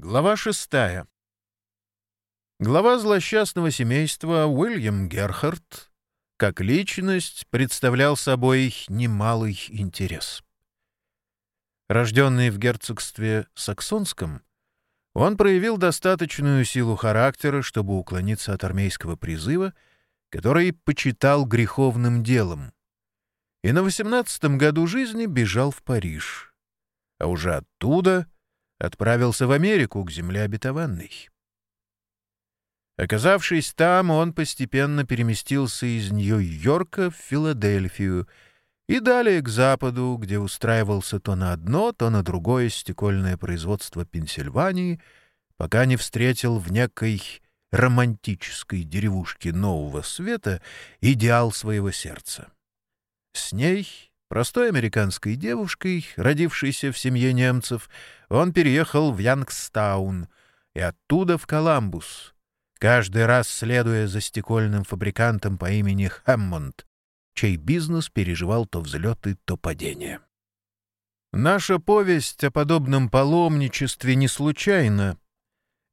Глава шестая. Глава злосчастного семейства Уильям Герхард как личность представлял собой немалый интерес. Рожденный в герцогстве Саксонском, он проявил достаточную силу характера, чтобы уклониться от армейского призыва, который почитал греховным делом, и на восемнадцатом году жизни бежал в Париж, а уже оттуда — отправился в Америку, к земле обетованной. Оказавшись там, он постепенно переместился из Нью-Йорка в Филадельфию и далее к западу, где устраивался то на одно, то на другое стекольное производство Пенсильвании, пока не встретил в некой романтической деревушке Нового Света идеал своего сердца. С ней Простой американской девушкой, родившейся в семье немцев, он переехал в Янгстаун и оттуда в Коламбус, каждый раз следуя за стекольным фабрикантом по имени Хэммонд, чей бизнес переживал то взлеты, то падения. Наша повесть о подобном паломничестве не случайна,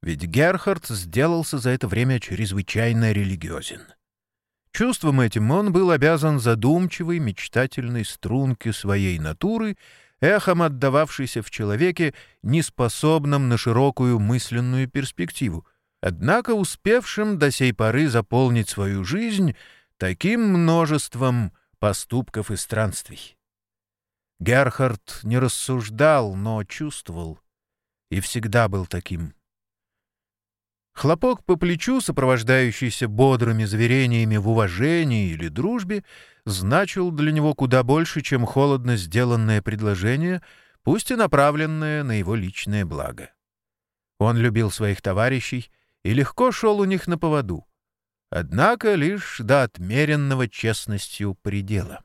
ведь Герхард сделался за это время чрезвычайно религиозен. Чувством этим он был обязан задумчивой, мечтательной струнке своей натуры, эхом отдававшейся в человеке, неспособном на широкую мысленную перспективу, однако успевшим до сей поры заполнить свою жизнь таким множеством поступков и странствий. Герхард не рассуждал, но чувствовал, и всегда был таким. Хлопок по плечу, сопровождающийся бодрыми заверениями в уважении или дружбе, значил для него куда больше, чем холодно сделанное предложение, пусть и направленное на его личное благо. Он любил своих товарищей и легко шел у них на поводу, однако лишь до отмеренного честностью предела.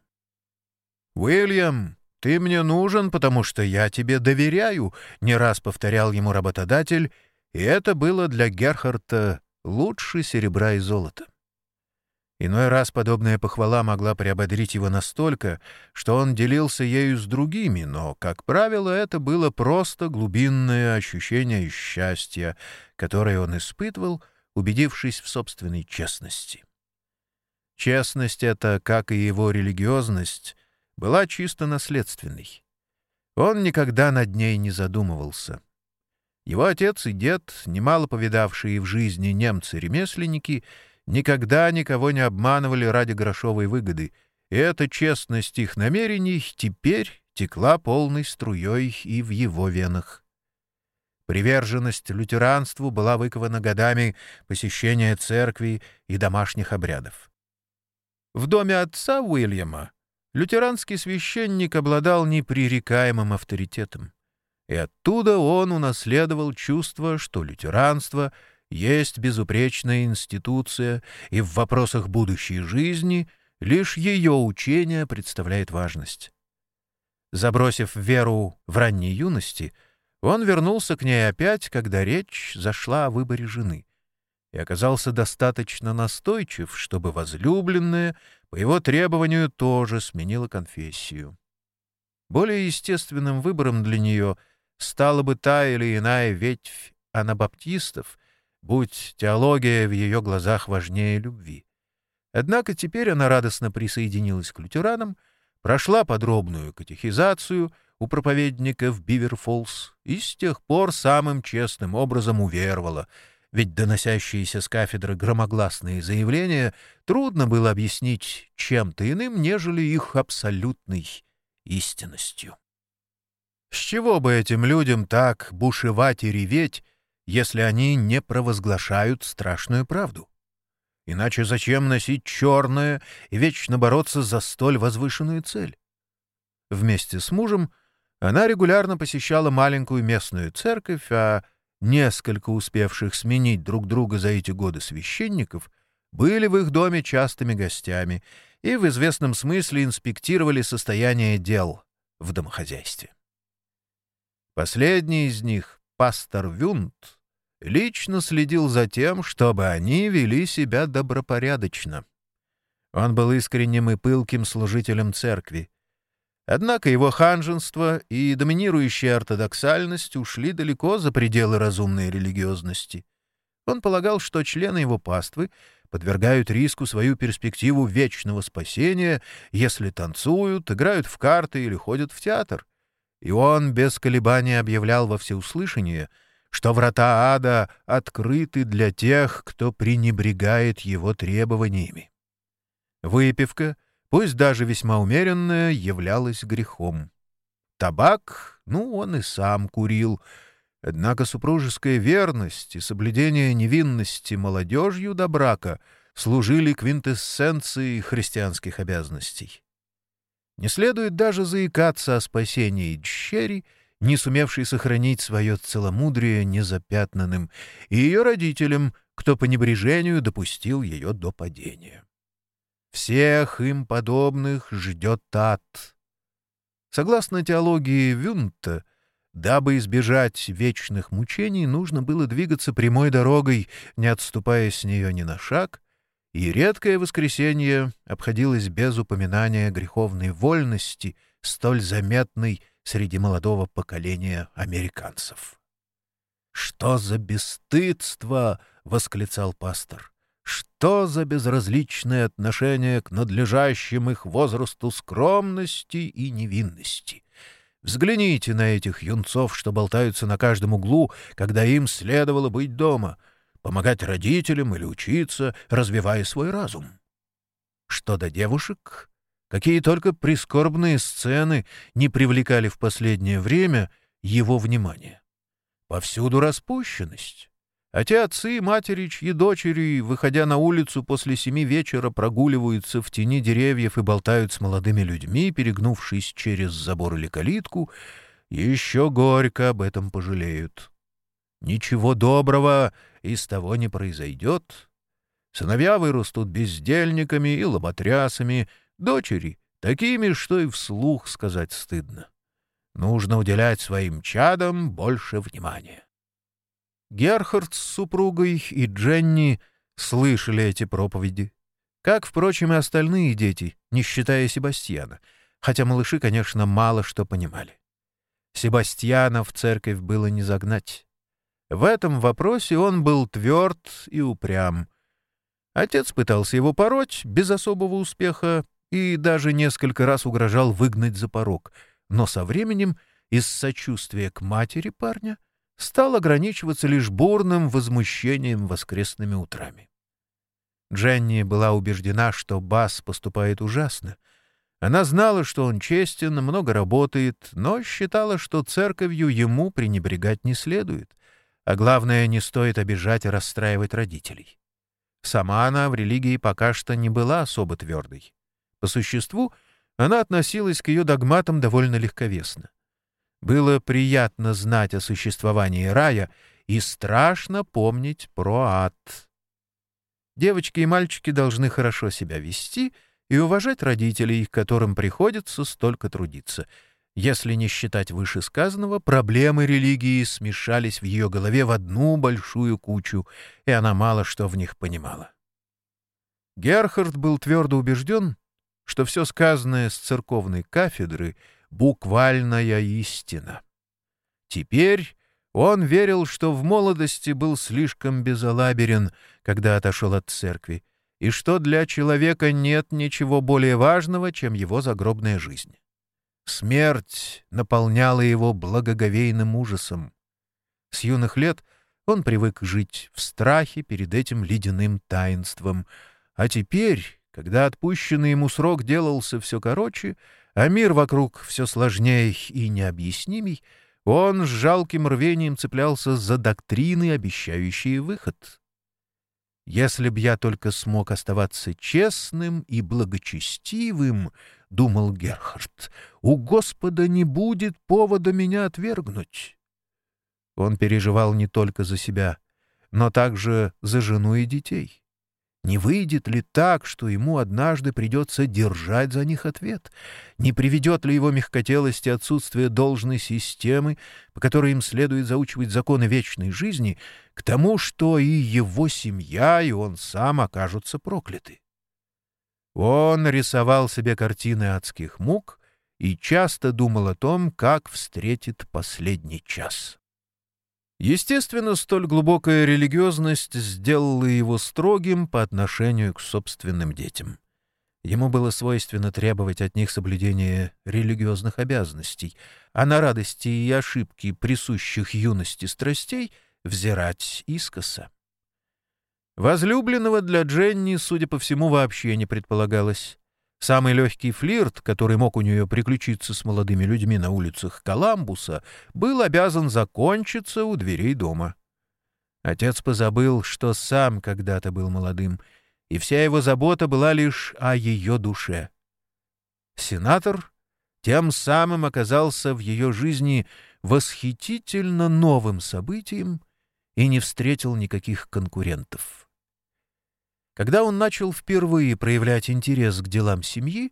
«Уильям, ты мне нужен, потому что я тебе доверяю», — не раз повторял ему работодатель — и это было для Герхарта лучше серебра и золота. Иной раз подобная похвала могла приободрить его настолько, что он делился ею с другими, но, как правило, это было просто глубинное ощущение счастья, которое он испытывал, убедившись в собственной честности. Честность эта, как и его религиозность, была чисто наследственной. Он никогда над ней не задумывался. Его отец и дед, немало повидавшие в жизни немцы-ремесленники, никогда никого не обманывали ради грошовой выгоды, и эта честность их намерений теперь текла полной струей и в его венах. Приверженность лютеранству была выкована годами посещения церкви и домашних обрядов. В доме отца Уильяма лютеранский священник обладал непререкаемым авторитетом и оттуда он унаследовал чувство, что лютеранство есть безупречная институция, и в вопросах будущей жизни лишь ее учение представляет важность. Забросив веру в ранней юности, он вернулся к ней опять, когда речь зашла о выборе жены, и оказался достаточно настойчив, чтобы возлюбленная, по его требованию, тоже сменила конфессию. Более естественным выбором для нее — стала бы та или иная ветвь анабаптистов, будь теология в ее глазах важнее любви. Однако теперь она радостно присоединилась к лютеранам, прошла подробную катехизацию у проповедника в Биверфолс и с тех пор самым честным образом уверовала, ведь доносящиеся с кафедры громогласные заявления трудно было объяснить чем-то иным, нежели их абсолютной истинностью. С чего бы этим людям так бушевать и реветь, если они не провозглашают страшную правду? Иначе зачем носить черное и вечно бороться за столь возвышенную цель? Вместе с мужем она регулярно посещала маленькую местную церковь, а несколько успевших сменить друг друга за эти годы священников были в их доме частыми гостями и в известном смысле инспектировали состояние дел в домохозяйстве. Последний из них, пастор Вюнт, лично следил за тем, чтобы они вели себя добропорядочно. Он был искренним и пылким служителем церкви. Однако его ханженство и доминирующая ортодоксальность ушли далеко за пределы разумной религиозности. Он полагал, что члены его паствы подвергают риску свою перспективу вечного спасения, если танцуют, играют в карты или ходят в театр. И он без колебаний объявлял во всеуслышание, что врата ада открыты для тех, кто пренебрегает его требованиями. Выпивка, пусть даже весьма умеренная, являлась грехом. Табак, ну, он и сам курил — Однако супружеская верность и соблюдение невинности молодежью до брака служили квинтэссенцией христианских обязанностей. Не следует даже заикаться о спасении Дщери, не сумевшей сохранить свое целомудрие незапятнанным, и ее родителям, кто по небрежению допустил ее до падения. Всех им подобных ждет ад. Согласно теологии Вюнта, Дабы избежать вечных мучений, нужно было двигаться прямой дорогой, не отступая с нее ни на шаг, и редкое воскресенье обходилось без упоминания греховной вольности, столь заметной среди молодого поколения американцев. «Что за бесстыдство!» — восклицал пастор. «Что за безразличное отношение к надлежащим их возрасту скромности и невинности!» Взгляните на этих юнцов, что болтаются на каждом углу, когда им следовало быть дома, помогать родителям или учиться, развивая свой разум. Что до девушек, какие только прискорбные сцены не привлекали в последнее время его внимание. Повсюду распущенность, а те отцы, матери, чьи дочери, выходя на улицу после семи вечера, прогуливаются в тени деревьев и болтают с молодыми людьми, перегнувшись через забор или калитку, еще горько об этом пожалеют. Ничего доброго из того не произойдет. Сыновья вырастут бездельниками и лоботрясами, дочери — такими, что и вслух сказать стыдно. Нужно уделять своим чадам больше внимания. Герхард с супругой и Дженни слышали эти проповеди. Как, впрочем, и остальные дети, не считая Себастьяна, хотя малыши, конечно, мало что понимали. Себастьяна в церковь было не загнать. В этом вопросе он был тверд и упрям. Отец пытался его пороть без особого успеха и даже несколько раз угрожал выгнать за порог, но со временем из сочувствия к матери парня — стал ограничиваться лишь бурным возмущением воскресными утрами. Дженни была убеждена, что Бас поступает ужасно. Она знала, что он честен, много работает, но считала, что церковью ему пренебрегать не следует, а главное, не стоит обижать и расстраивать родителей. Сама она в религии пока что не была особо твердой. По существу, она относилась к ее догматам довольно легковесно. Было приятно знать о существовании рая и страшно помнить про ад. Девочки и мальчики должны хорошо себя вести и уважать родителей, которым приходится столько трудиться. Если не считать вышесказанного, проблемы религии смешались в ее голове в одну большую кучу, и она мало что в них понимала. Герхард был твердо убежден, что все сказанное с церковной кафедры — буквальная истина. Теперь он верил, что в молодости был слишком безалаберен, когда отошел от церкви, и что для человека нет ничего более важного, чем его загробная жизнь. Смерть наполняла его благоговейным ужасом. С юных лет он привык жить в страхе перед этим ледяным таинством, а теперь, когда отпущенный ему срок делался все короче, а мир вокруг все сложнее и необъяснимей, он с жалким рвением цеплялся за доктрины, обещающие выход. «Если б я только смог оставаться честным и благочестивым, — думал Герхард, — у Господа не будет повода меня отвергнуть». Он переживал не только за себя, но также за жену и детей. Не выйдет ли так, что ему однажды придется держать за них ответ? Не приведет ли его мягкотелость и отсутствие должной системы, по которой им следует заучивать законы вечной жизни, к тому, что и его семья, и он сам окажутся прокляты? Он рисовал себе картины адских мук и часто думал о том, как встретит последний час. Естественно, столь глубокая религиозность сделала его строгим по отношению к собственным детям. Ему было свойственно требовать от них соблюдения религиозных обязанностей, а на радости и ошибки присущих юности страстей взирать искоса. Возлюбленного для Дженни, судя по всему, вообще не предполагалось. Самый легкий флирт, который мог у нее приключиться с молодыми людьми на улицах Коламбуса, был обязан закончиться у дверей дома. Отец позабыл, что сам когда-то был молодым, и вся его забота была лишь о ее душе. Сенатор тем самым оказался в ее жизни восхитительно новым событием и не встретил никаких конкурентов. Когда он начал впервые проявлять интерес к делам семьи,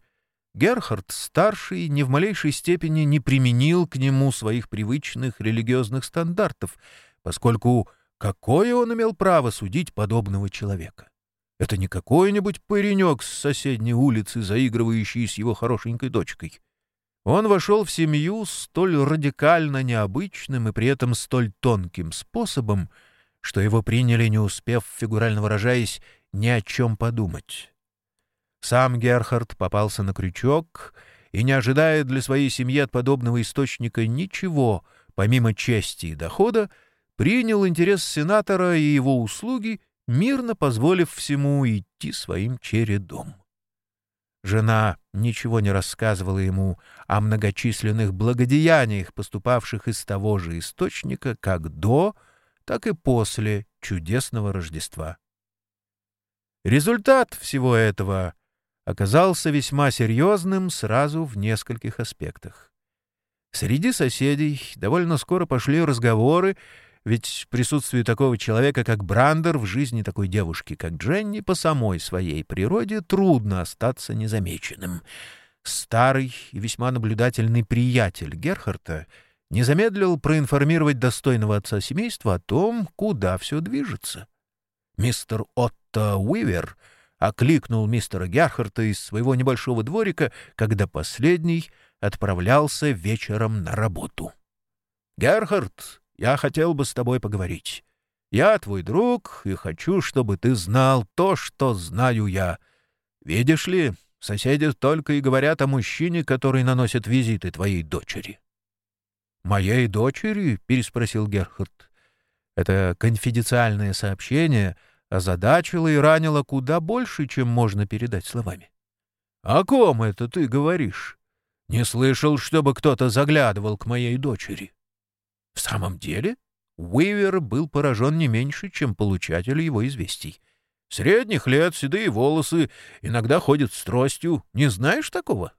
Герхард, старший, ни в малейшей степени не применил к нему своих привычных религиозных стандартов, поскольку какое он имел право судить подобного человека? Это не какой-нибудь паренек с соседней улицы, заигрывающий с его хорошенькой дочкой. Он вошел в семью столь радикально необычным и при этом столь тонким способом, что его приняли, не успев, фигурально выражаясь, ни о чем подумать. Сам Герхард попался на крючок и, не ожидая для своей семьи от подобного источника ничего, помимо чести и дохода, принял интерес сенатора и его услуги, мирно позволив всему идти своим чередом. Жена ничего не рассказывала ему о многочисленных благодеяниях, поступавших из того же источника, как до, так и после чудесного Рождества. Результат всего этого оказался весьма серьезным сразу в нескольких аспектах. Среди соседей довольно скоро пошли разговоры, ведь присутствие такого человека, как Брандер, в жизни такой девушки, как Дженни, по самой своей природе трудно остаться незамеченным. Старый и весьма наблюдательный приятель Герхарта не замедлил проинформировать достойного отца семейства о том, куда все движется. Мистер Отто Уивер окликнул мистера Герхарта из своего небольшого дворика, когда последний отправлялся вечером на работу. «Герхард, я хотел бы с тобой поговорить. Я твой друг и хочу, чтобы ты знал то, что знаю я. Видишь ли, соседи только и говорят о мужчине, который наносит визиты твоей дочери». «Моей дочери?» — переспросил Герхард. Это конфиденциальное сообщение озадачило и ранило куда больше, чем можно передать словами. «О ком это ты говоришь? Не слышал, чтобы кто-то заглядывал к моей дочери». В самом деле, Уивер был поражен не меньше, чем получатель его известий. Средних лет, седые волосы, иногда ходит с тростью. Не знаешь такого?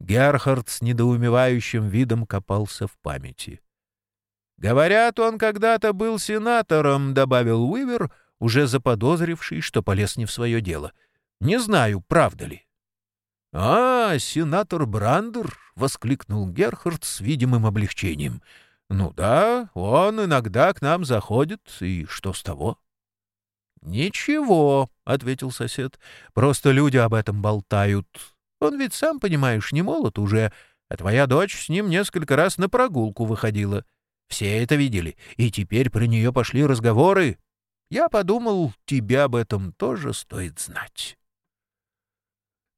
Герхард с недоумевающим видом копался в памяти. «Говорят, он когда-то был сенатором», — добавил Уивер, уже заподозривший, что полез не в свое дело. «Не знаю, правда ли». «А, сенатор Брандер!» — воскликнул Герхард с видимым облегчением — «Ну да, он иногда к нам заходит, и что с того?» «Ничего», — ответил сосед, — «просто люди об этом болтают. Он ведь, сам понимаешь, не молод уже, а твоя дочь с ним несколько раз на прогулку выходила. Все это видели, и теперь про нее пошли разговоры. Я подумал, тебе об этом тоже стоит знать».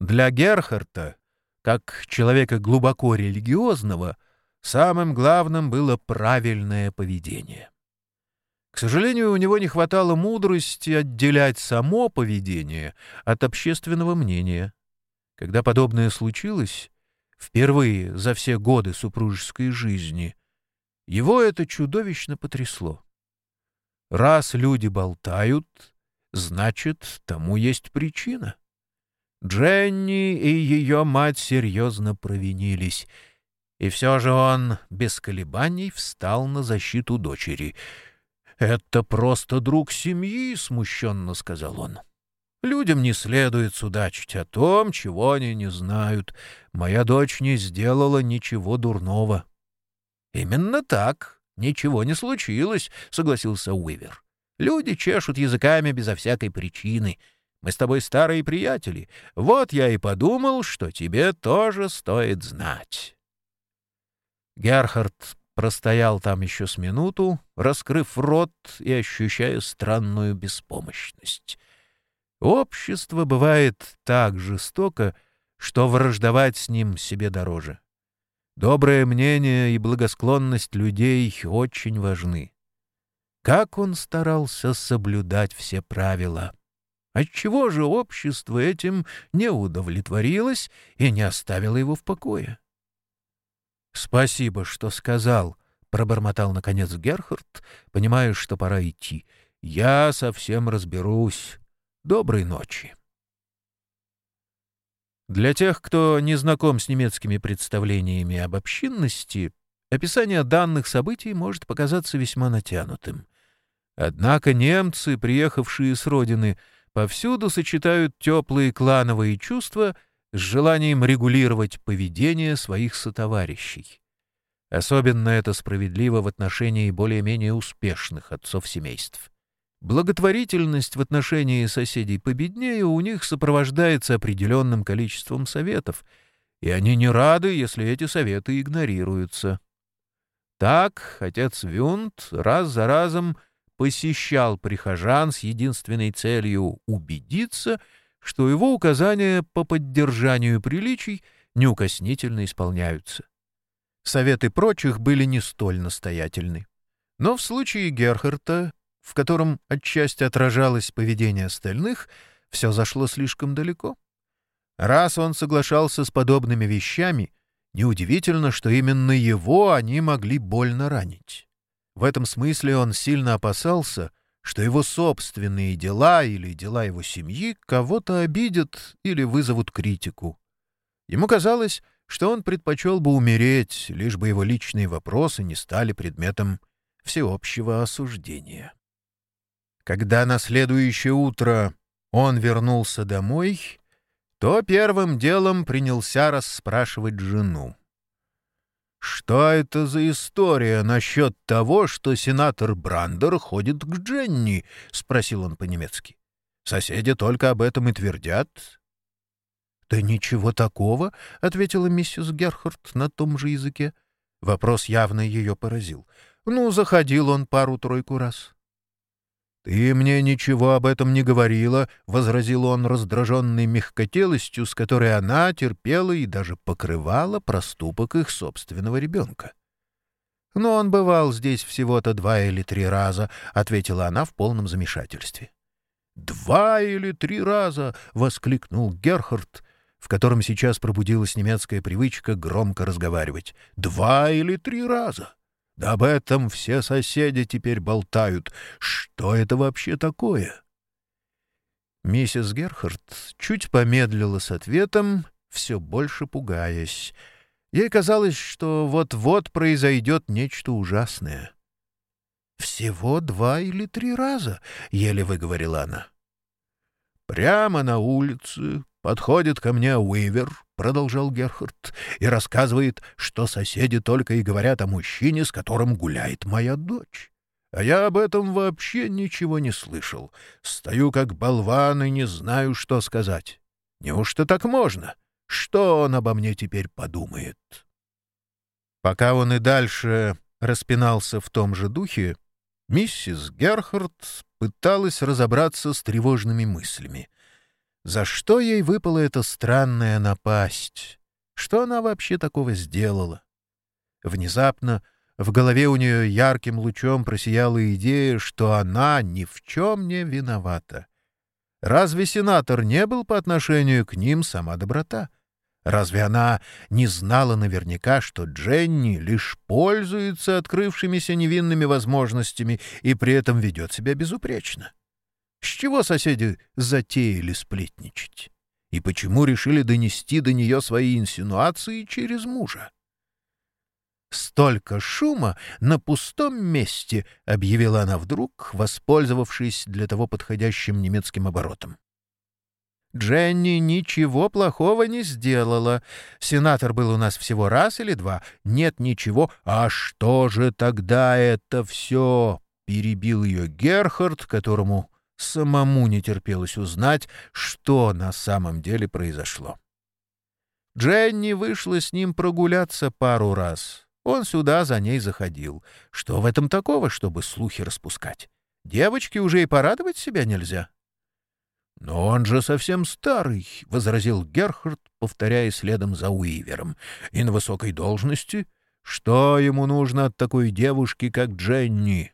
Для Герхарта, как человека глубоко религиозного, — Самым главным было правильное поведение. К сожалению, у него не хватало мудрости отделять само поведение от общественного мнения. Когда подобное случилось, впервые за все годы супружеской жизни, его это чудовищно потрясло. Раз люди болтают, значит, тому есть причина. Дженни и ее мать серьезно провинились — и все же он без колебаний встал на защиту дочери. «Это просто друг семьи», — смущенно сказал он. «Людям не следует судачить о том, чего они не знают. Моя дочь не сделала ничего дурного». «Именно так. Ничего не случилось», — согласился Уивер. «Люди чешут языками безо всякой причины. Мы с тобой старые приятели. Вот я и подумал, что тебе тоже стоит знать». Герхард простоял там еще с минуту, раскрыв рот и ощущая странную беспомощность. Общество бывает так жестоко, что враждовать с ним себе дороже. Доброе мнение и благосклонность людей очень важны. Как он старался соблюдать все правила! Отчего же общество этим не удовлетворилось и не оставило его в покое? «Спасибо, что сказал», — пробормотал наконец Герхард, понимая, что пора идти. «Я совсем разберусь. Доброй ночи». Для тех, кто не знаком с немецкими представлениями об общинности, описание данных событий может показаться весьма натянутым. Однако немцы, приехавшие с родины, повсюду сочетают теплые клановые чувства с желанием регулировать поведение своих сотоварищей. Особенно это справедливо в отношении более-менее успешных отцов семейств. Благотворительность в отношении соседей победнее у них сопровождается определенным количеством советов, и они не рады, если эти советы игнорируются. Так отец Вюнт раз за разом посещал прихожан с единственной целью убедиться, что его указания по поддержанию приличий неукоснительно исполняются. Советы прочих были не столь настоятельны. Но в случае Герхарта в котором отчасти отражалось поведение остальных, все зашло слишком далеко. Раз он соглашался с подобными вещами, неудивительно, что именно его они могли больно ранить. В этом смысле он сильно опасался, что его собственные дела или дела его семьи кого-то обидят или вызовут критику. Ему казалось, что он предпочел бы умереть, лишь бы его личные вопросы не стали предметом всеобщего осуждения. Когда на следующее утро он вернулся домой, то первым делом принялся расспрашивать жену. «Что это за история насчет того, что сенатор Брандер ходит к Дженни?» — спросил он по-немецки. «Соседи только об этом и твердят». «Да ничего такого», — ответила миссис Герхард на том же языке. Вопрос явно ее поразил. «Ну, заходил он пару-тройку раз». «Ты мне ничего об этом не говорила», — возразил он раздраженной мягкотелостью, с которой она терпела и даже покрывала проступок их собственного ребенка. «Но он бывал здесь всего-то два или три раза», — ответила она в полном замешательстве. «Два или три раза!» — воскликнул Герхард, в котором сейчас пробудилась немецкая привычка громко разговаривать. «Два или три раза!» Да об этом все соседи теперь болтают. Что это вообще такое? Миссис Герхард чуть помедлила с ответом, все больше пугаясь. Ей казалось, что вот-вот произойдет нечто ужасное. «Всего два или три раза», — еле выговорила она. «Прямо на улице подходит ко мне Уивер, — продолжал Герхард, — и рассказывает, что соседи только и говорят о мужчине, с которым гуляет моя дочь. А я об этом вообще ничего не слышал. Стою как болван и не знаю, что сказать. Неужто так можно? Что он обо мне теперь подумает?» Пока он и дальше распинался в том же духе, миссис Герхард пыталась разобраться с тревожными мыслями. За что ей выпала эта странная напасть? Что она вообще такого сделала? Внезапно в голове у нее ярким лучом просияла идея, что она ни в чем не виновата. Разве сенатор не был по отношению к ним сама доброта? Разве она не знала наверняка, что Дженни лишь пользуется открывшимися невинными возможностями и при этом ведет себя безупречно? С чего соседи затеяли сплетничать? И почему решили донести до нее свои инсинуации через мужа? «Столько шума на пустом месте!» — объявила она вдруг, воспользовавшись для того подходящим немецким оборотом. Дженни ничего плохого не сделала. Сенатор был у нас всего раз или два. Нет ничего. А что же тогда это все? Перебил ее Герхард, которому самому не терпелось узнать, что на самом деле произошло. Дженни вышла с ним прогуляться пару раз. Он сюда за ней заходил. Что в этом такого, чтобы слухи распускать? Девочке уже и порадовать себя нельзя. — Но он же совсем старый, — возразил Герхард, повторяя следом за Уивером. — И на высокой должности. Что ему нужно от такой девушки, как Дженни? —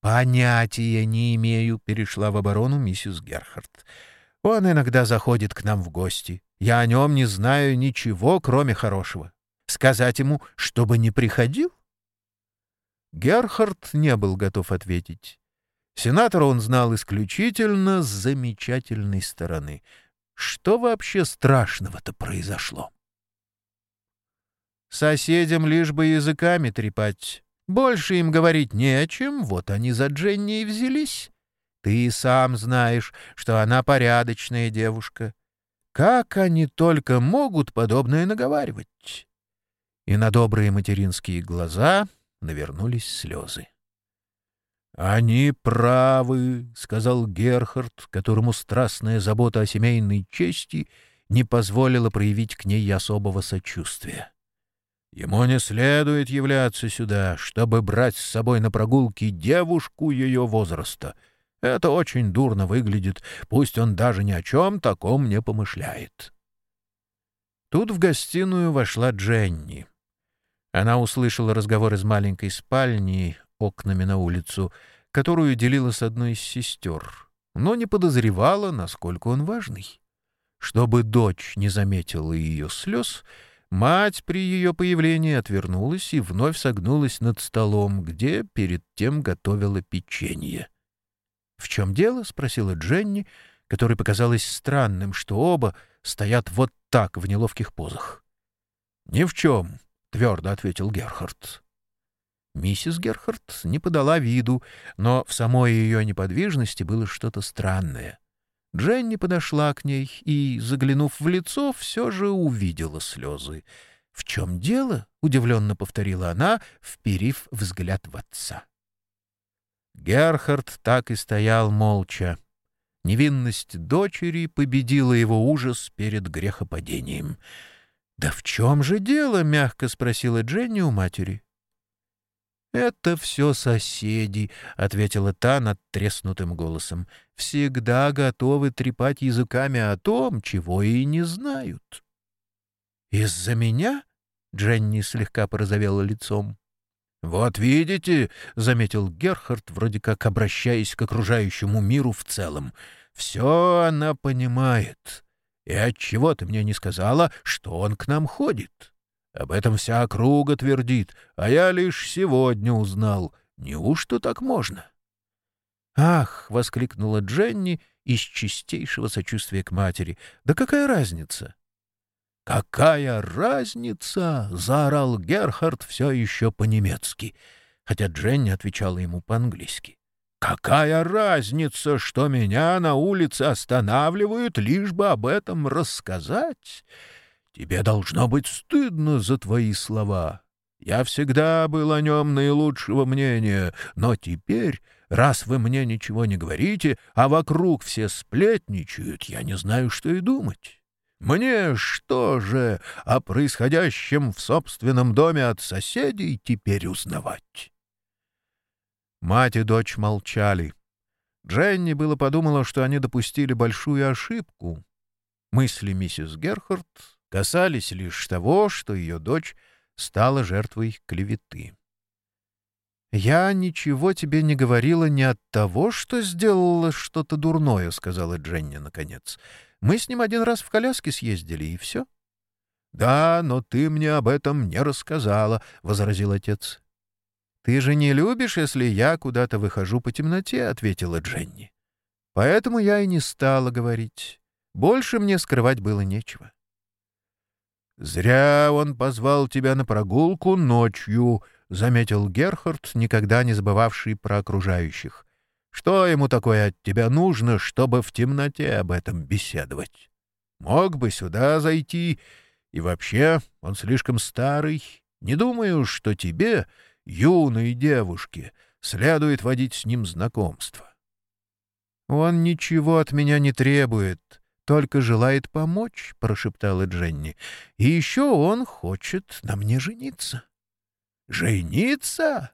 Понятия не имею, — перешла в оборону миссис Герхард. — Он иногда заходит к нам в гости. Я о нем не знаю ничего, кроме хорошего. Сказать ему, чтобы не приходил? Герхард не был готов ответить. Сенатора он знал исключительно с замечательной стороны. Что вообще страшного-то произошло? Соседям лишь бы языками трепать. Больше им говорить не о чем, вот они за Дженни и взялись. Ты сам знаешь, что она порядочная девушка. Как они только могут подобное наговаривать? И на добрые материнские глаза навернулись слезы. «Они правы», — сказал Герхард, которому страстная забота о семейной чести не позволила проявить к ней особого сочувствия. «Ему не следует являться сюда, чтобы брать с собой на прогулки девушку ее возраста. Это очень дурно выглядит, пусть он даже ни о чем таком не помышляет». Тут в гостиную вошла Дженни. Она услышала разговор из маленькой спальни, окнами на улицу, которую делила с одной из сестер, но не подозревала, насколько он важный. Чтобы дочь не заметила ее слез, мать при ее появлении отвернулась и вновь согнулась над столом, где перед тем готовила печенье. — В чем дело? — спросила Дженни, которой показалось странным, что оба стоят вот так в неловких позах. — Ни в чем, — твердо ответил Герхард. Миссис Герхард не подала виду, но в самой ее неподвижности было что-то странное. Дженни подошла к ней и, заглянув в лицо, все же увидела слезы. «В чем дело?» — удивленно повторила она, вперив взгляд в отца. Герхард так и стоял молча. Невинность дочери победила его ужас перед грехопадением. «Да в чем же дело?» — мягко спросила Дженни у матери. «Это все соседи», — ответила та над треснутым голосом. «Всегда готовы трепать языками о том, чего и не знают». «Из-за меня?» — Дженни слегка порозовела лицом. «Вот видите», — заметил Герхард, вроде как обращаясь к окружающему миру в целом, — «все она понимает. И отчего ты мне не сказала, что он к нам ходит?» Об этом вся округа твердит, а я лишь сегодня узнал. Неужто так можно? «Ах!» — воскликнула Дженни из чистейшего сочувствия к матери. «Да какая разница?» «Какая разница?» — заорал Герхард все еще по-немецки, хотя Дженни отвечала ему по-английски. «Какая разница, что меня на улице останавливают, лишь бы об этом рассказать?» Тебе должно быть стыдно за твои слова. Я всегда был о нем наилучшего мнения, но теперь, раз вы мне ничего не говорите, а вокруг все сплетничают, я не знаю, что и думать. Мне что же о происходящем в собственном доме от соседей теперь узнавать?» Мать и дочь молчали. Дженни было подумала, что они допустили большую ошибку. Мысли миссис Герхард касались лишь того, что ее дочь стала жертвой клеветы. «Я ничего тебе не говорила не от того, что сделала что-то дурное», — сказала Дженни наконец. «Мы с ним один раз в коляске съездили, и все». «Да, но ты мне об этом не рассказала», — возразил отец. «Ты же не любишь, если я куда-то выхожу по темноте», — ответила Дженни. «Поэтому я и не стала говорить. Больше мне скрывать было нечего». «Зря он позвал тебя на прогулку ночью», — заметил Герхард, никогда не забывавший про окружающих. «Что ему такое от тебя нужно, чтобы в темноте об этом беседовать? Мог бы сюда зайти, и вообще он слишком старый. Не думаю, что тебе, юной девушке, следует водить с ним знакомство». Он ничего от меня не требует, только желает помочь», — прошептала Дженни. «И еще он хочет на мне жениться». «Жениться?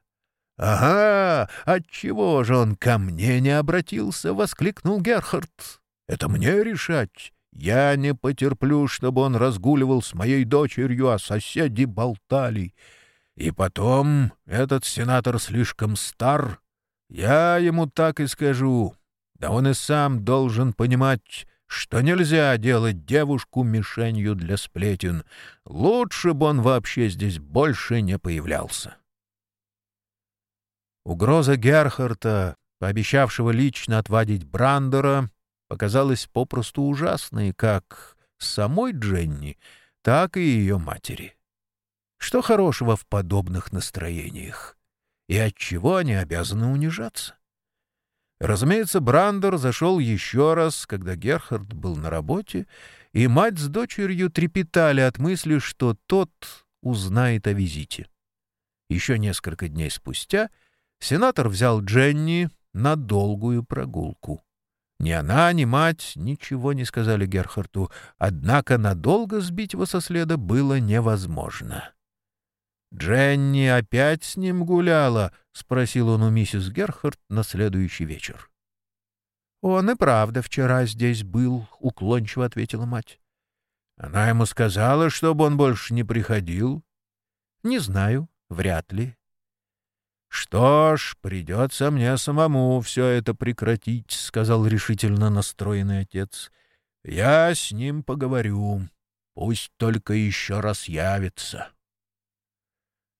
Ага, отчего же он ко мне не обратился?» — воскликнул Герхард. «Это мне решать. Я не потерплю, чтобы он разгуливал с моей дочерью, а соседи болтали. И потом, этот сенатор слишком стар. Я ему так и скажу. Да он и сам должен понимать, что нельзя делать девушку мишенью для сплетен. Лучше бы он вообще здесь больше не появлялся. Угроза Герхарта, пообещавшего лично отвадить Брандера, показалась попросту ужасной как самой Дженни, так и ее матери. Что хорошего в подобных настроениях? И от чего они обязаны унижаться? Разумеется, Брандер зашел еще раз, когда Герхард был на работе, и мать с дочерью трепетали от мысли, что тот узнает о визите. Еще несколько дней спустя сенатор взял Дженни на долгую прогулку. Ни она, ни мать ничего не сказали Герхарту, однако надолго сбить его со следа было невозможно. «Дженни опять с ним гуляла?» — спросил он у миссис Герхард на следующий вечер. «Он и правда вчера здесь был», — уклончиво ответила мать. «Она ему сказала, чтобы он больше не приходил?» «Не знаю, вряд ли. «Что ж, придется мне самому все это прекратить», — сказал решительно настроенный отец. «Я с ним поговорю. Пусть только еще раз явится».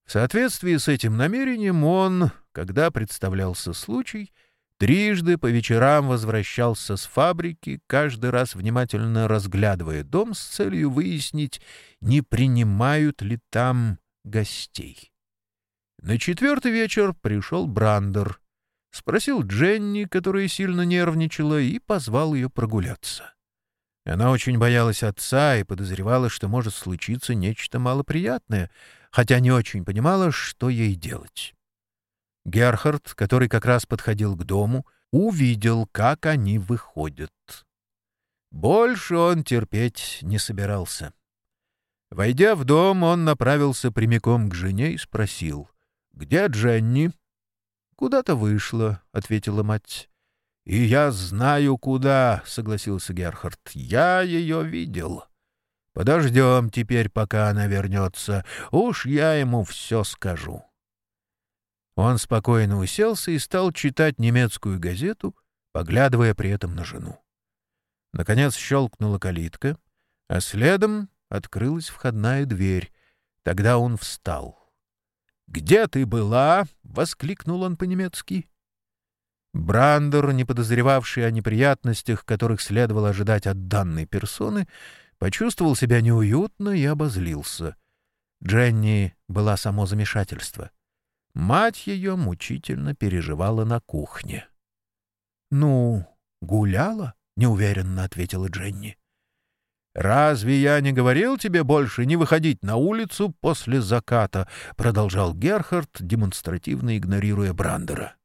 В соответствии с этим намерением он, когда представлялся случай, трижды по вечерам возвращался с фабрики, каждый раз внимательно разглядывая дом с целью выяснить, не принимают ли там гостей. На четвертый вечер пришел Брандер. Спросил Дженни, которая сильно нервничала, и позвал ее прогуляться. Она очень боялась отца и подозревала, что может случиться нечто малоприятное, хотя не очень понимала, что ей делать. Герхард, который как раз подходил к дому, увидел, как они выходят. Больше он терпеть не собирался. Войдя в дом, он направился прямиком к жене и спросил — «Где Дженни?» «Куда-то вышла», — ответила мать. «И я знаю, куда», — согласился Герхард. «Я ее видел. Подождем теперь, пока она вернется. Уж я ему все скажу». Он спокойно уселся и стал читать немецкую газету, поглядывая при этом на жену. Наконец щелкнула калитка, а следом открылась входная дверь. Тогда он встал. «Где ты была?» — воскликнул он по-немецки. Брандер, не подозревавший о неприятностях, которых следовало ожидать от данной персоны, почувствовал себя неуютно и обозлился. Дженни была само замешательство. Мать ее мучительно переживала на кухне. «Ну, гуляла?» — неуверенно ответила Дженни. «Разве я не говорил тебе больше не выходить на улицу после заката?» — продолжал Герхард, демонстративно игнорируя Брандера.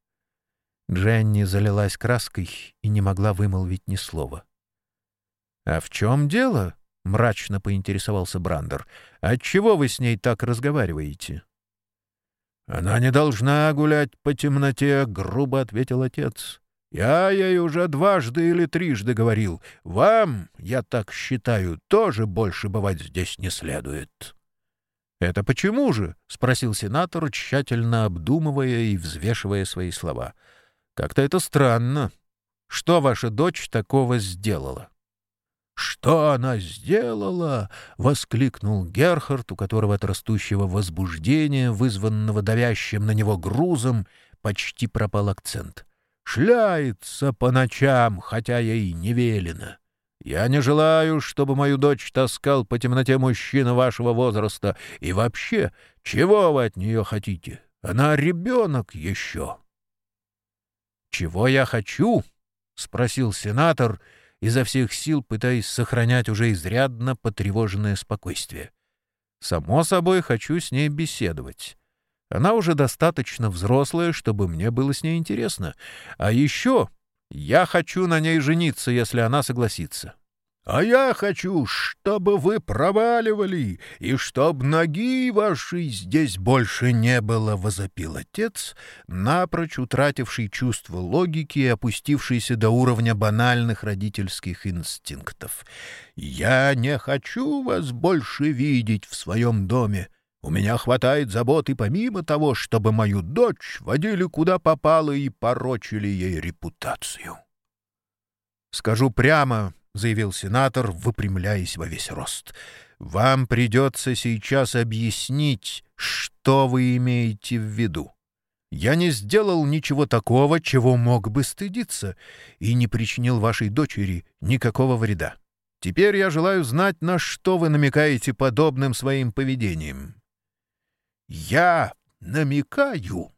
Дженни залилась краской и не могла вымолвить ни слова. «А в чем дело?» — мрачно поинтересовался Брандер. «Отчего вы с ней так разговариваете?» «Она не должна гулять по темноте», — грубо ответил отец. Я ей уже дважды или трижды говорил. Вам, я так считаю, тоже больше бывать здесь не следует. — Это почему же? — спросил сенатор, тщательно обдумывая и взвешивая свои слова. — Как-то это странно. Что ваша дочь такого сделала? — Что она сделала? — воскликнул Герхард, у которого от растущего возбуждения, вызванного давящим на него грузом, почти пропал акцент. — шляется по ночам, хотя ей не велено. Я не желаю, чтобы мою дочь таскал по темноте мужчина вашего возраста. И вообще, чего вы от нее хотите? Она ребенок еще. — Чего я хочу? — спросил сенатор, изо всех сил пытаясь сохранять уже изрядно потревоженное спокойствие. — Само собой, хочу с ней беседовать. Она уже достаточно взрослая, чтобы мне было с ней интересно. А еще Я хочу на ней жениться, если она согласится. А я хочу, чтобы вы проваливали, и чтоб ноги вашей здесь больше не было, — возопил отец, напрочь утративший чувство логики и опустившийся до уровня банальных родительских инстинктов. Я не хочу вас больше видеть в своем доме. У меня хватает забот и помимо того, чтобы мою дочь водили куда попало и порочили ей репутацию. Скажу прямо, — заявил сенатор, выпрямляясь во весь рост. «Вам придется сейчас объяснить, что вы имеете в виду. Я не сделал ничего такого, чего мог бы стыдиться, и не причинил вашей дочери никакого вреда. Теперь я желаю знать, на что вы намекаете подобным своим поведением». «Я намекаю»,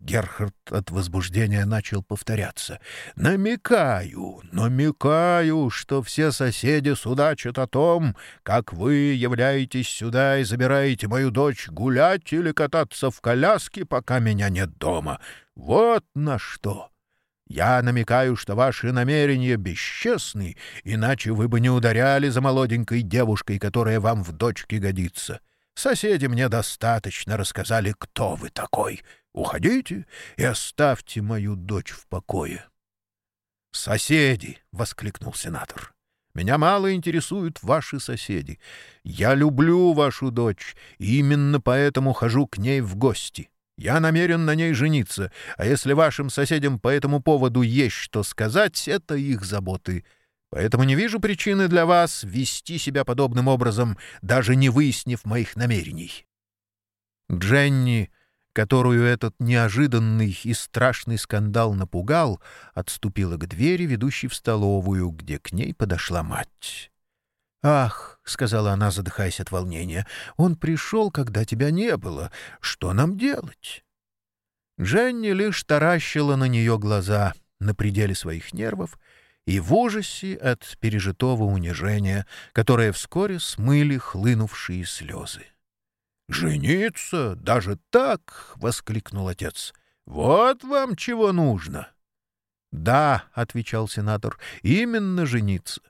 Герхард от возбуждения начал повторяться. «Намекаю, намекаю, что все соседи судачат о том, как вы являетесь сюда и забираете мою дочь гулять или кататься в коляске, пока меня нет дома. Вот на что!» Я намекаю, что ваши намерения бесчестны, иначе вы бы не ударяли за молоденькой девушкой, которая вам в дочке годится. Соседи мне достаточно рассказали, кто вы такой. Уходите и оставьте мою дочь в покое. «Соседи!» — воскликнул сенатор. «Меня мало интересуют ваши соседи. Я люблю вашу дочь, и именно поэтому хожу к ней в гости. Я намерен на ней жениться, а если вашим соседям по этому поводу есть что сказать, это их заботы. Поэтому не вижу причины для вас вести себя подобным образом, даже не выяснив моих намерений». Дженни которую этот неожиданный и страшный скандал напугал, отступила к двери, ведущей в столовую, где к ней подошла мать. «Ах!» — сказала она, задыхаясь от волнения. «Он пришел, когда тебя не было. Что нам делать?» Дженни лишь таращила на нее глаза на пределе своих нервов и в ужасе от пережитого унижения, которое вскоре смыли хлынувшие слезы. «Жениться? Даже так?» — воскликнул отец. «Вот вам чего нужно!» «Да», — отвечал сенатор, — «именно жениться.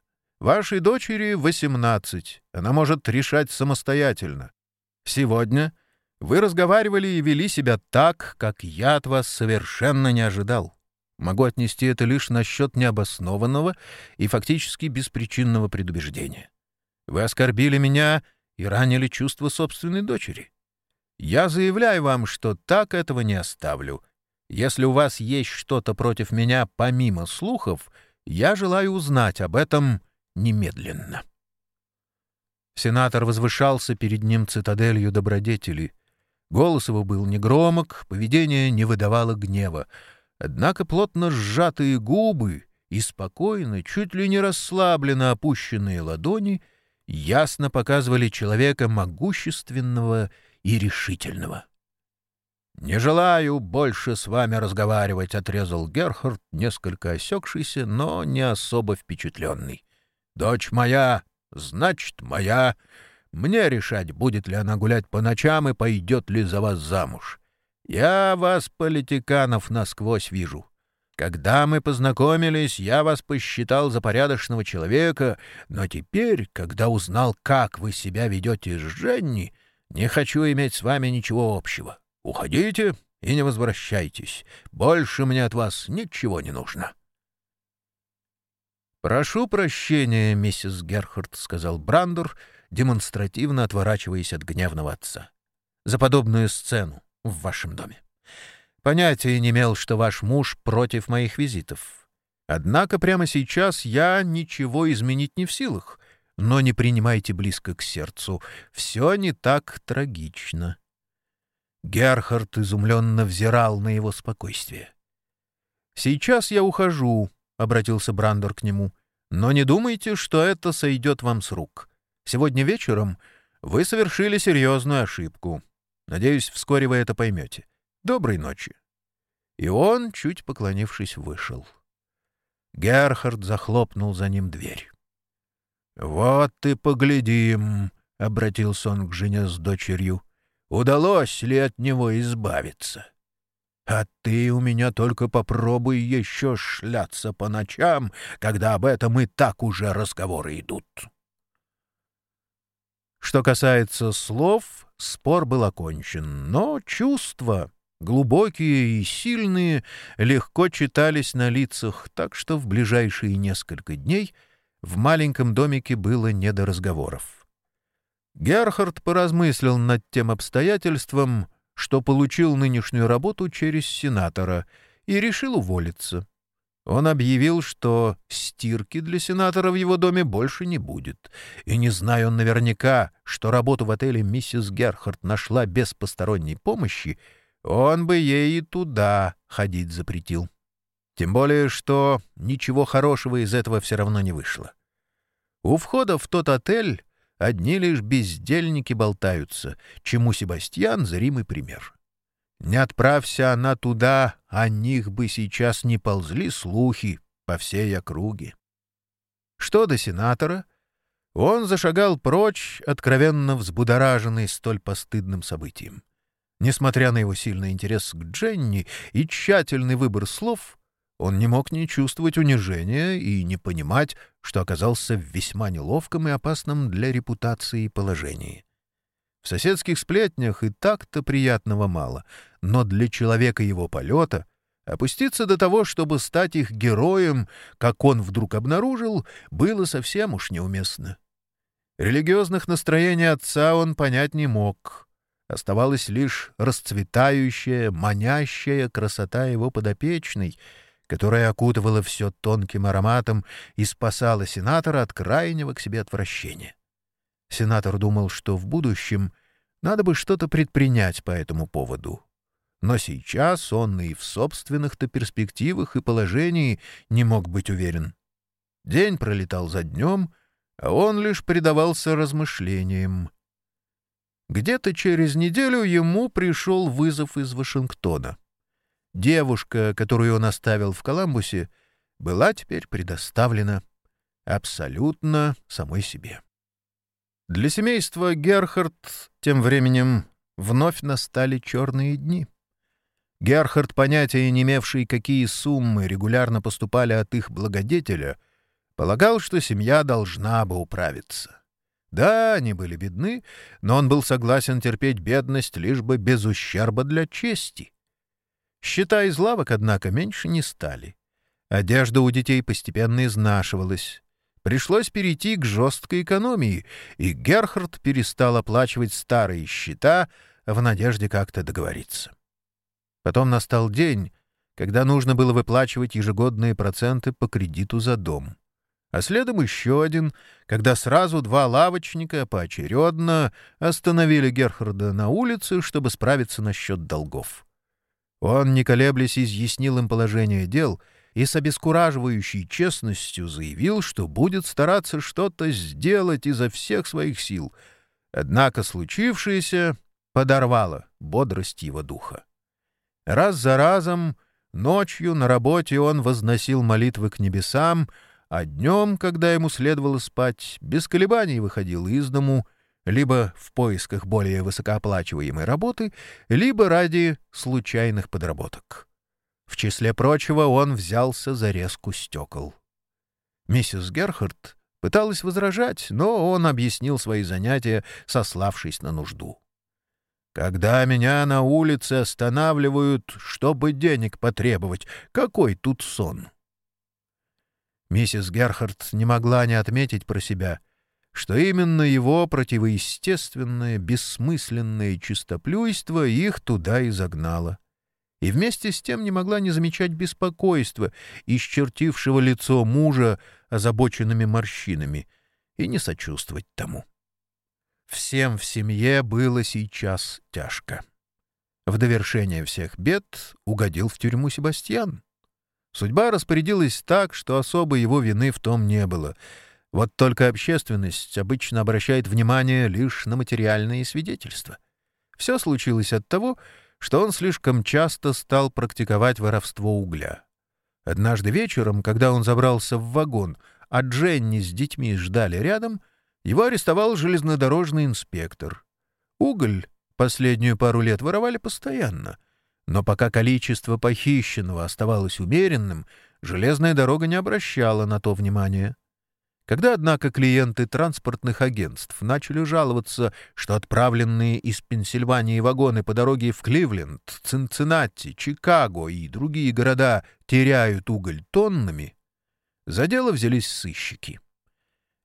Вашей дочери восемнадцать. Она может решать самостоятельно. Сегодня вы разговаривали и вели себя так, как я от вас совершенно не ожидал. Могу отнести это лишь насчет необоснованного и фактически беспричинного предубеждения. Вы оскорбили меня и ранили чувство собственной дочери. Я заявляю вам, что так этого не оставлю. Если у вас есть что-то против меня помимо слухов, я желаю узнать об этом немедленно. Сенатор возвышался перед ним цитаделью добродетели. Голос его был негромок, поведение не выдавало гнева. Однако плотно сжатые губы и спокойно, чуть ли не расслабленно опущенные ладони — ясно показывали человека могущественного и решительного. «Не желаю больше с вами разговаривать», — отрезал Герхард, несколько осекшийся, но не особо впечатленный. «Дочь моя, значит, моя. Мне решать, будет ли она гулять по ночам и пойдет ли за вас замуж. Я вас, политиканов, насквозь вижу. Когда мы познакомились, я вас посчитал за порядочного человека, но теперь, когда узнал, как вы себя ведете с Женни, не хочу иметь с вами ничего общего. Уходите и не возвращайтесь. Больше мне от вас ничего не нужно». «Прошу прощения, миссис Герхард», — сказал Брандер, демонстративно отворачиваясь от гневного отца, — «за подобную сцену в вашем доме. Понятия не имел, что ваш муж против моих визитов. Однако прямо сейчас я ничего изменить не в силах. Но не принимайте близко к сердцу. Все не так трагично. Герхард изумленно взирал на его спокойствие. «Сейчас я ухожу», — обратился Брандер к нему. «Но не думайте, что это сойдет вам с рук. Сегодня вечером вы совершили серьезную ошибку. Надеюсь, вскоре вы это поймете. Доброй ночи. И он, чуть поклонившись, вышел. Герхард захлопнул за ним дверь. «Вот и поглядим», — обратился он к жене с дочерью, — «удалось ли от него избавиться?» А ты у меня только попробуй еще шляться по ночам, когда об этом и так уже разговоры идут. Что касается слов, спор был окончен, но чувства, глубокие и сильные, легко читались на лицах, так что в ближайшие несколько дней в маленьком домике было не до разговоров. Герхард поразмыслил над тем обстоятельством, что получил нынешнюю работу через сенатора и решил уволиться. Он объявил, что стирки для сенатора в его доме больше не будет, и, не зная он наверняка, что работу в отеле миссис Герхард нашла без посторонней помощи, он бы ей и туда ходить запретил. Тем более, что ничего хорошего из этого все равно не вышло. У входа в тот отель Одни лишь бездельники болтаются, чему Себастьян — зримый пример. Не отправься она туда, о них бы сейчас не ползли слухи по всей округе. Что до сенатора? Он зашагал прочь, откровенно взбудораженный столь постыдным событием. Несмотря на его сильный интерес к Дженни и тщательный выбор слов, он не мог не чувствовать унижения и не понимать, что оказался в весьма неловком и опасном для репутации положении. В соседских сплетнях и так-то приятного мало, но для человека его полета опуститься до того, чтобы стать их героем, как он вдруг обнаружил, было совсем уж неуместно. Религиозных настроений отца он понять не мог. Оставалась лишь расцветающая, манящая красота его подопечной — которая окутывала все тонким ароматом и спасала сенатора от крайнего к себе отвращения. Сенатор думал, что в будущем надо бы что-то предпринять по этому поводу. Но сейчас он и в собственных-то перспективах и положении не мог быть уверен. День пролетал за днем, а он лишь предавался размышлениям. Где-то через неделю ему пришел вызов из Вашингтона. Девушка, которую он оставил в Коламбусе, была теперь предоставлена абсолютно самой себе. Для семейства Герхард тем временем вновь настали черные дни. Герхард, понятия не имевший, какие суммы регулярно поступали от их благодетеля, полагал, что семья должна бы управиться. Да, они были бедны, но он был согласен терпеть бедность лишь бы без ущерба для чести. Счета из лавок, однако, меньше не стали. Одежда у детей постепенно изнашивалась. Пришлось перейти к жесткой экономии, и Герхард перестал оплачивать старые счета в надежде как-то договориться. Потом настал день, когда нужно было выплачивать ежегодные проценты по кредиту за дом. А следом еще один, когда сразу два лавочника поочередно остановили Герхарда на улице, чтобы справиться насчет долгов. Он, не колеблясь, изъяснил им положение дел и с обескураживающей честностью заявил, что будет стараться что-то сделать изо всех своих сил. Однако случившееся подорвало бодрость его духа. Раз за разом, ночью на работе он возносил молитвы к небесам, а днем, когда ему следовало спать, без колебаний выходил из дому — либо в поисках более высокооплачиваемой работы, либо ради случайных подработок. В числе прочего он взялся за резку стекол. Миссис Герхард пыталась возражать, но он объяснил свои занятия, сославшись на нужду. «Когда меня на улице останавливают, чтобы денег потребовать, какой тут сон?» Миссис Герхард не могла не отметить про себя — что именно его противоестественное, бессмысленное чистоплюйство их туда и загнало. И вместе с тем не могла не замечать беспокойства, исчертившего лицо мужа озабоченными морщинами, и не сочувствовать тому. Всем в семье было сейчас тяжко. В довершение всех бед угодил в тюрьму Себастьян. Судьба распорядилась так, что особой его вины в том не было — вот только общественность обычно обращает внимание лишь на материальные свидетельства. Все случилось от того, что он слишком часто стал практиковать воровство угля. Однажды вечером, когда он забрался в вагон, а Дженни с детьми ждали рядом, его арестовал железнодорожный инспектор. Уголь последнюю пару лет воровали постоянно, Но пока количество похищенного оставалось умеренным, железная дорога не обращала на то внимания. Когда, однако, клиенты транспортных агентств начали жаловаться, что отправленные из Пенсильвании вагоны по дороге в Кливленд, Цинциннати, Чикаго и другие города теряют уголь тоннами, за дело взялись сыщики.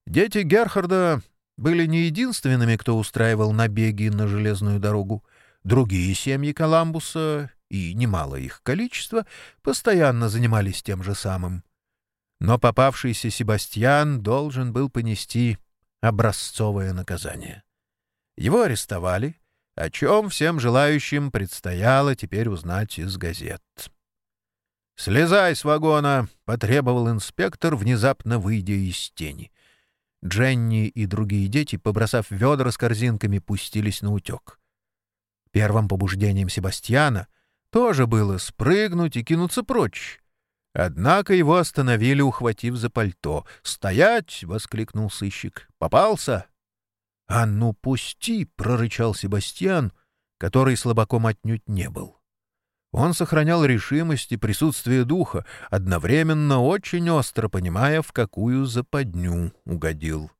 Дети Герхарда были не единственными, кто устраивал набеги на железную дорогу. Другие семьи Коламбуса, и немало их количество, постоянно занимались тем же самым. Но попавшийся Себастьян должен был понести образцовое наказание. Его арестовали, о чем всем желающим предстояло теперь узнать из газет. «Слезай с вагона!» — потребовал инспектор, внезапно выйдя из тени. Дженни и другие дети, побросав ведра с корзинками, пустились на утек. Первым побуждением Себастьяна тоже было спрыгнуть и кинуться прочь. Однако его остановили, ухватив за пальто. «Стоять!» — воскликнул сыщик. «Попался!» «А ну, пусти!» — прорычал Себастьян, который слабаком отнюдь не был. Он сохранял решимость и присутствие духа, одновременно очень остро понимая, в какую западню угодил.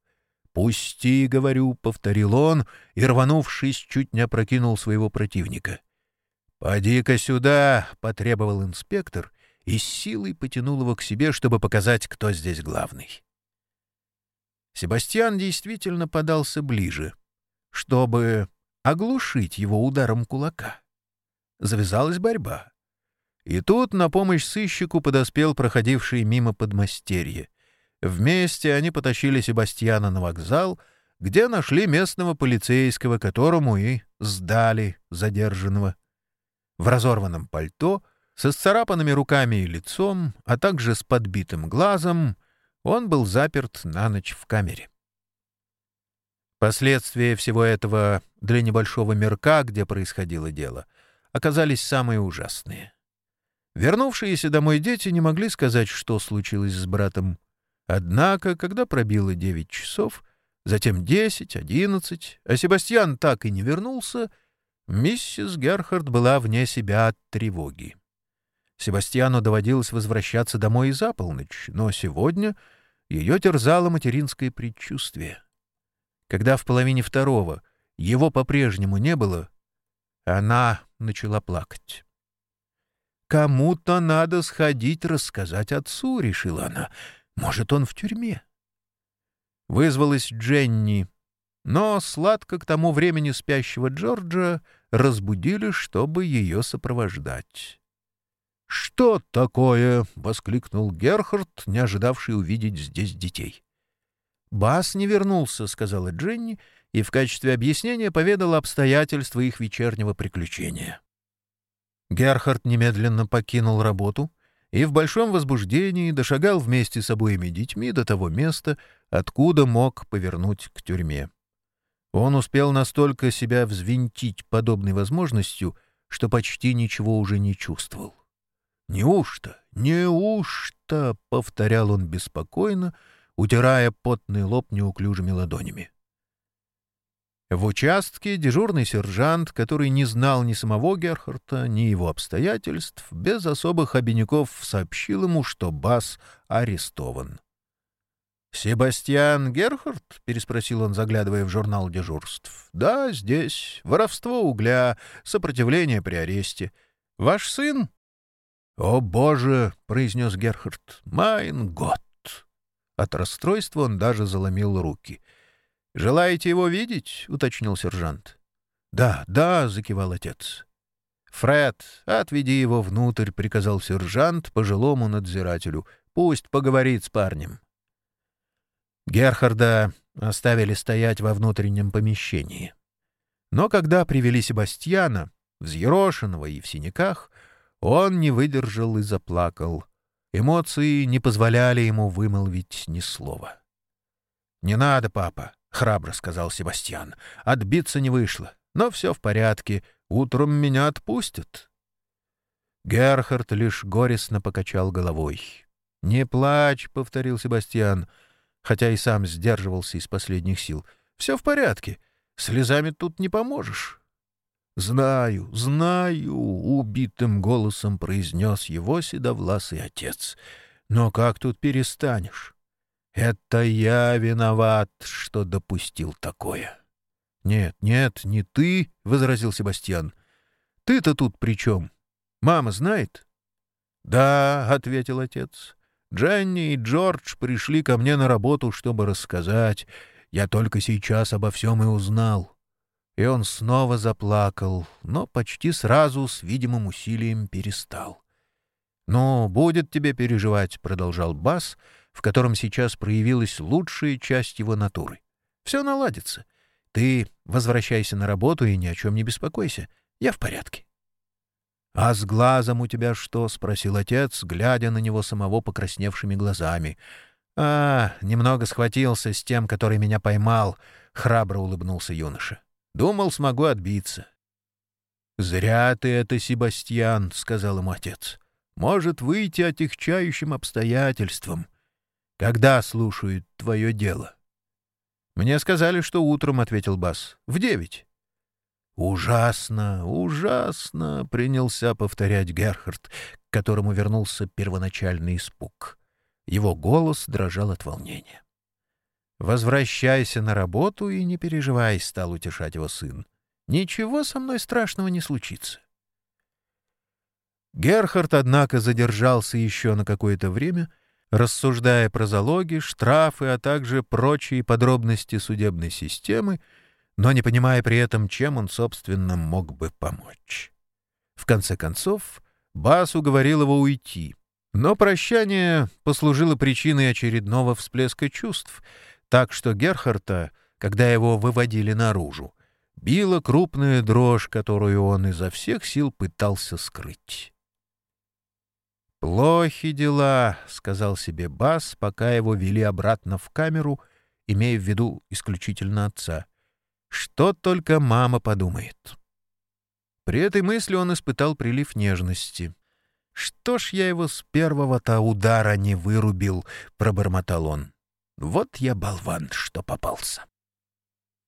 «Пусти!» — говорю, — повторил он, и, рванувшись, чуть не опрокинул своего противника. «Поди-ка сюда!» — потребовал инспектор, и силой потянул его к себе, чтобы показать, кто здесь главный. Себастьян действительно подался ближе, чтобы оглушить его ударом кулака. Завязалась борьба. И тут на помощь сыщику подоспел проходивший мимо подмастерье. Вместе они потащили Себастьяна на вокзал, где нашли местного полицейского, которому и сдали задержанного. В разорванном пальто — со сцарапанными руками и лицом, а также с подбитым глазом, он был заперт на ночь в камере. Последствия всего этого для небольшого мирка, где происходило дело, оказались самые ужасные. Вернувшиеся домой дети не могли сказать, что случилось с братом. Однако, когда пробило девять часов, затем десять, одиннадцать, а Себастьян так и не вернулся, миссис Герхард была вне себя от тревоги. Себастьяну доводилось возвращаться домой и за полночь, но сегодня ее терзало материнское предчувствие. Когда в половине второго его по-прежнему не было, она начала плакать. «Кому-то надо сходить рассказать отцу», — решила она. «Может, он в тюрьме?» Вызвалась Дженни, но сладко к тому времени спящего Джорджа разбудили, чтобы ее сопровождать. «Что такое?» — воскликнул Герхард, не ожидавший увидеть здесь детей. «Бас не вернулся», — сказала Дженни, и в качестве объяснения поведала обстоятельства их вечернего приключения. Герхард немедленно покинул работу и в большом возбуждении дошагал вместе с обоими детьми до того места, откуда мог повернуть к тюрьме. Он успел настолько себя взвинтить подобной возможностью, что почти ничего уже не чувствовал. «Неужто? Неужто?» — повторял он беспокойно, утирая потный лоб неуклюжими ладонями. В участке дежурный сержант, который не знал ни самого Герхарта, ни его обстоятельств, без особых обиняков сообщил ему, что Бас арестован. «Себастьян Герхард?» — переспросил он, заглядывая в журнал дежурств. «Да, здесь. Воровство угля, сопротивление при аресте. Ваш сын «О, Боже!» — произнес Герхард. «Майн год!» От расстройства он даже заломил руки. «Желаете его видеть?» — уточнил сержант. «Да, да!» — закивал отец. «Фред, отведи его внутрь», — приказал сержант пожилому надзирателю. «Пусть поговорит с парнем». Герхарда оставили стоять во внутреннем помещении. Но когда привели Себастьяна, взъерошенного и в синяках, он не выдержал и заплакал. Эмоции не позволяли ему вымолвить ни слова. «Не надо, папа», — храбро сказал Себастьян. «Отбиться не вышло, но все в порядке. Утром меня отпустят». Герхард лишь горестно покачал головой. «Не плачь», — повторил Себастьян, хотя и сам сдерживался из последних сил. «Все в порядке. Слезами тут не поможешь». «Знаю, знаю», — убитым голосом произнес его седовласый отец. «Но как тут перестанешь? Это я виноват, что допустил такое». «Нет, нет, не ты», — возразил Себастьян. «Ты-то тут при чем? Мама знает?» «Да», — ответил отец. «Дженни и Джордж пришли ко мне на работу, чтобы рассказать. Я только сейчас обо всем и узнал». И он снова заплакал, но почти сразу с видимым усилием перестал. «Ну, будет тебе переживать», — продолжал Бас, в котором сейчас проявилась лучшая часть его натуры. «Все наладится. Ты возвращайся на работу и ни о чем не беспокойся. Я в порядке». «А с глазом у тебя что?» — спросил отец, глядя на него самого покрасневшими глазами. «А, немного схватился с тем, который меня поймал», — храбро улыбнулся юноша. «Думал, смогу отбиться». «Зря ты это, Себастьян», — сказал ему отец. «Может выйти отягчающим обстоятельством. Когда слушают твое дело?» «Мне сказали, что утром», — ответил Бас. «В девять». «Ужасно, ужасно!» — принялся повторять Герхард, к которому вернулся первоначальный испуг. Его голос дрожал от волнения. «Возвращайся на работу и не переживай», — стал утешать его сын. «Ничего со мной страшного не случится». Герхард, однако, задержался еще на какое-то время, рассуждая про залоги, штрафы, а также прочие подробности судебной системы, но не понимая при этом, чем он, собственно, мог бы помочь. В конце концов, Бас уговорил его уйти, но прощание послужило причиной очередного всплеска чувств, так что Герхарта, когда его выводили наружу, била крупная дрожь, которую он изо всех сил пытался скрыть. «Плохи дела», — сказал себе Бас, пока его вели обратно в камеру, имея в виду исключительно отца. Что только мама подумает. При этой мысли он испытал прилив нежности. «Что ж я его с первого-то удара не вырубил?» — пробормотал он. «Вот я болван, что попался».